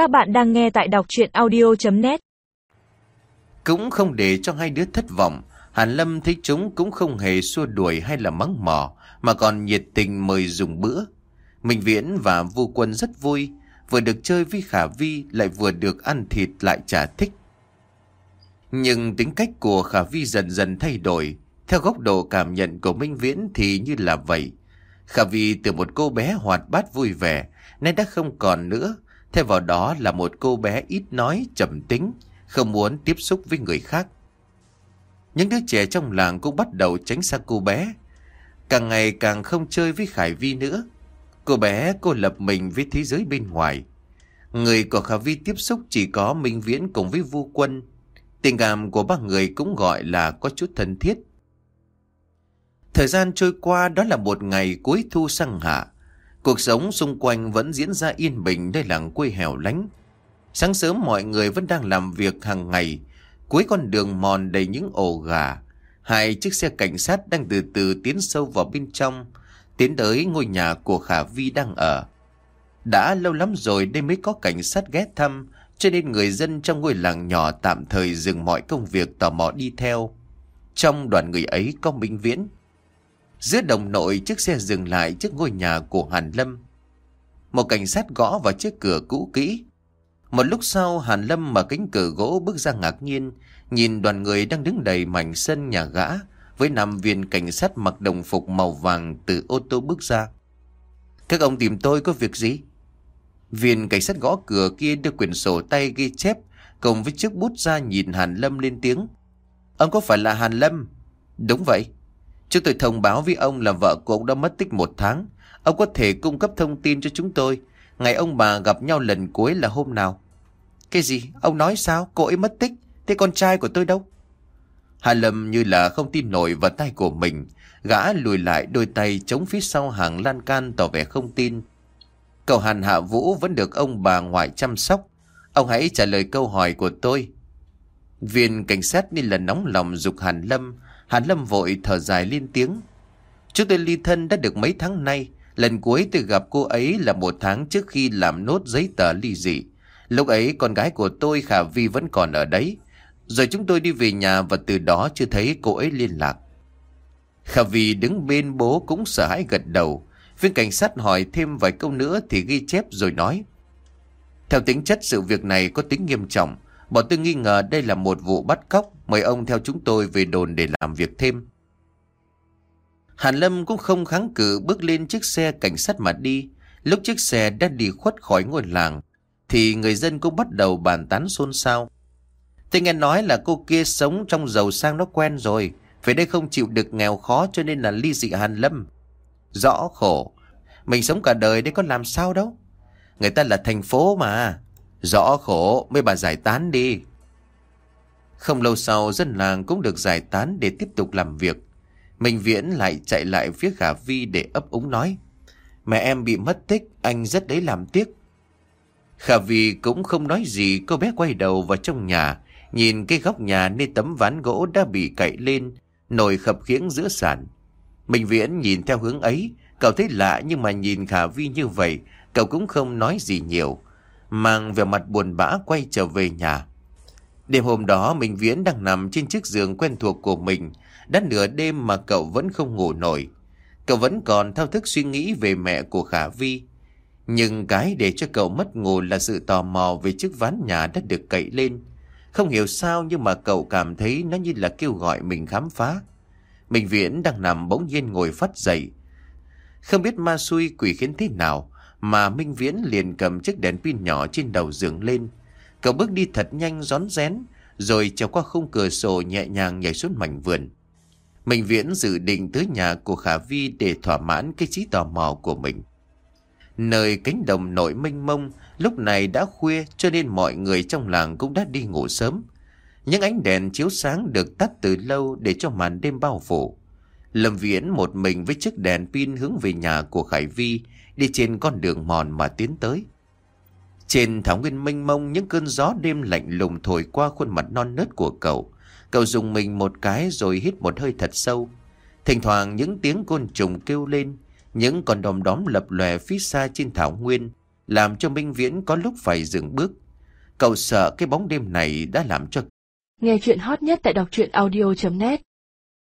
Các bạn đang nghe tại đọc chuyện audio.net Cũng không để cho hai đứa thất vọng, Hàn Lâm thấy chúng cũng không hề xua đuổi hay là mắng mỏ, mà còn nhiệt tình mời dùng bữa. Minh Viễn và Vu Quân rất vui, vừa được chơi với Khả Vi lại vừa được ăn thịt lại chả thích. Nhưng tính cách của Khả Vi dần dần thay đổi, theo góc độ cảm nhận của Minh Viễn thì như là vậy. Khả Vi từ một cô bé hoạt bát vui vẻ, nay đã không còn nữa, Thay vào đó là một cô bé ít nói, trầm tính, không muốn tiếp xúc với người khác. Những đứa trẻ trong làng cũng bắt đầu tránh xa cô bé. Càng ngày càng không chơi với Khải Vi nữa. Cô bé cô lập mình với thế giới bên ngoài. Người của Khả Vi tiếp xúc chỉ có Minh Viễn cùng với Vu Quân. Tình cảm của ba người cũng gọi là có chút thân thiết. Thời gian trôi qua đó là một ngày cuối thu sang hạ. Cuộc sống xung quanh vẫn diễn ra yên bình nơi làng quê hẻo lánh. Sáng sớm mọi người vẫn đang làm việc hàng ngày. Cuối con đường mòn đầy những ổ gà. Hai chiếc xe cảnh sát đang từ từ tiến sâu vào bên trong. Tiến tới ngôi nhà của Khả Vi đang ở. Đã lâu lắm rồi đây mới có cảnh sát ghé thăm. Cho nên người dân trong ngôi làng nhỏ tạm thời dừng mọi công việc tò mò đi theo. Trong đoàn người ấy có Minh Viễn. Giữa đồng nội chiếc xe dừng lại trước ngôi nhà của Hàn Lâm. Một cảnh sát gõ vào chiếc cửa cũ kỹ. Một lúc sau Hàn Lâm mở cánh cửa gỗ bước ra ngạc nhiên, nhìn đoàn người đang đứng đầy mảnh sân nhà gã với năm viên cảnh sát mặc đồng phục màu vàng từ ô tô bước ra. Các ông tìm tôi có việc gì? Viên cảnh sát gõ cửa kia đưa quyển sổ tay ghi chép cùng với chiếc bút ra nhìn Hàn Lâm lên tiếng. Ông có phải là Hàn Lâm? Đúng vậy. Chúng tôi thông báo với ông là vợ của ông đã mất tích một tháng. Ông có thể cung cấp thông tin cho chúng tôi. Ngày ông bà gặp nhau lần cuối là hôm nào? Cái gì? Ông nói sao? Cô ấy mất tích. Thế con trai của tôi đâu? Hà Lâm như là không tin nổi vào tay của mình. Gã lùi lại đôi tay chống phía sau hàng lan can tỏ vẻ không tin. Cậu Hàn Hạ Vũ vẫn được ông bà ngoại chăm sóc. Ông hãy trả lời câu hỏi của tôi. Viên cảnh sát nên là nóng lòng dục Hàn Lâm Hàn Lâm vội thở dài liên tiếng. Chúng tôi ly thân đã được mấy tháng nay. Lần cuối tôi gặp cô ấy là một tháng trước khi làm nốt giấy tờ ly dị. Lúc ấy con gái của tôi Khả Vi vẫn còn ở đấy. Rồi chúng tôi đi về nhà và từ đó chưa thấy cô ấy liên lạc. Khả Vi đứng bên bố cũng sợ hãi gật đầu. Viên cảnh sát hỏi thêm vài câu nữa thì ghi chép rồi nói. Theo tính chất sự việc này có tính nghiêm trọng. Bọn tôi nghi ngờ đây là một vụ bắt cóc, mời ông theo chúng tôi về đồn để làm việc thêm. Hàn Lâm cũng không kháng cự bước lên chiếc xe cảnh sát mà đi. Lúc chiếc xe đã đi khuất khỏi ngôi làng, thì người dân cũng bắt đầu bàn tán xôn xao. Tôi nghe nói là cô kia sống trong giàu sang nó quen rồi, về đây không chịu được nghèo khó cho nên là ly dị Hàn Lâm. Rõ khổ, mình sống cả đời đây có làm sao đâu. Người ta là thành phố mà, Rõ khổ mấy bà giải tán đi. Không lâu sau dân làng cũng được giải tán để tiếp tục làm việc. Minh Viễn lại chạy lại phía Khả Vi để ấp úng nói. Mẹ em bị mất tích, anh rất đấy làm tiếc. Khả Vi cũng không nói gì, cô bé quay đầu vào trong nhà, nhìn cái góc nhà nơi tấm ván gỗ đã bị cậy lên, nồi khập khiễng giữa sàn. Minh Viễn nhìn theo hướng ấy, cậu thấy lạ nhưng mà nhìn Khả Vi như vậy, cậu cũng không nói gì nhiều mang vẻ mặt buồn bã quay trở về nhà. Đêm hôm đó Minh Viễn đang nằm trên chiếc giường quen thuộc của mình, đã nửa đêm mà cậu vẫn không ngủ nổi. Cậu vẫn còn thao thức suy nghĩ về mẹ của Khả Vi. Nhưng cái để cho cậu mất ngủ là sự tò mò về chiếc ván nhà đã được cậy lên. Không hiểu sao nhưng mà cậu cảm thấy nó như là kêu gọi mình khám phá. Minh Viễn đang nằm bỗng nhiên ngồi phát dậy. Không biết ma xui quỷ khiến thế nào, mà Minh Viễn liền cầm chiếc đèn pin nhỏ trên đầu giường lên. Cậu bước đi thật nhanh rón rén, rồi trèo qua khung cửa sổ nhẹ nhàng nhảy xuống mảnh vườn. mình Viễn dự định tới nhà của Khả Vi để thỏa mãn cái trí tò mò của mình. Nơi cánh đồng nội mênh mông, lúc này đã khuya cho nên mọi người trong làng cũng đã đi ngủ sớm. Những ánh đèn chiếu sáng được tắt từ lâu để cho màn đêm bao phủ. Lâm Viễn một mình với chiếc đèn pin hướng về nhà của Khải Vi đi trên con đường mòn mà tiến tới. Trên thảo nguyên mênh mông những cơn gió đêm lạnh lùng thổi qua khuôn mặt non nớt của cậu. Cậu dùng mình một cái rồi hít một hơi thật sâu. Thỉnh thoảng những tiếng côn trùng kêu lên, những con đom đóm lập lòe phía xa trên thảo nguyên, làm cho Minh Viễn có lúc phải dừng bước. Cậu sợ cái bóng đêm này đã làm cho Nghe chuyện hot nhất tại đọc truyện audio.net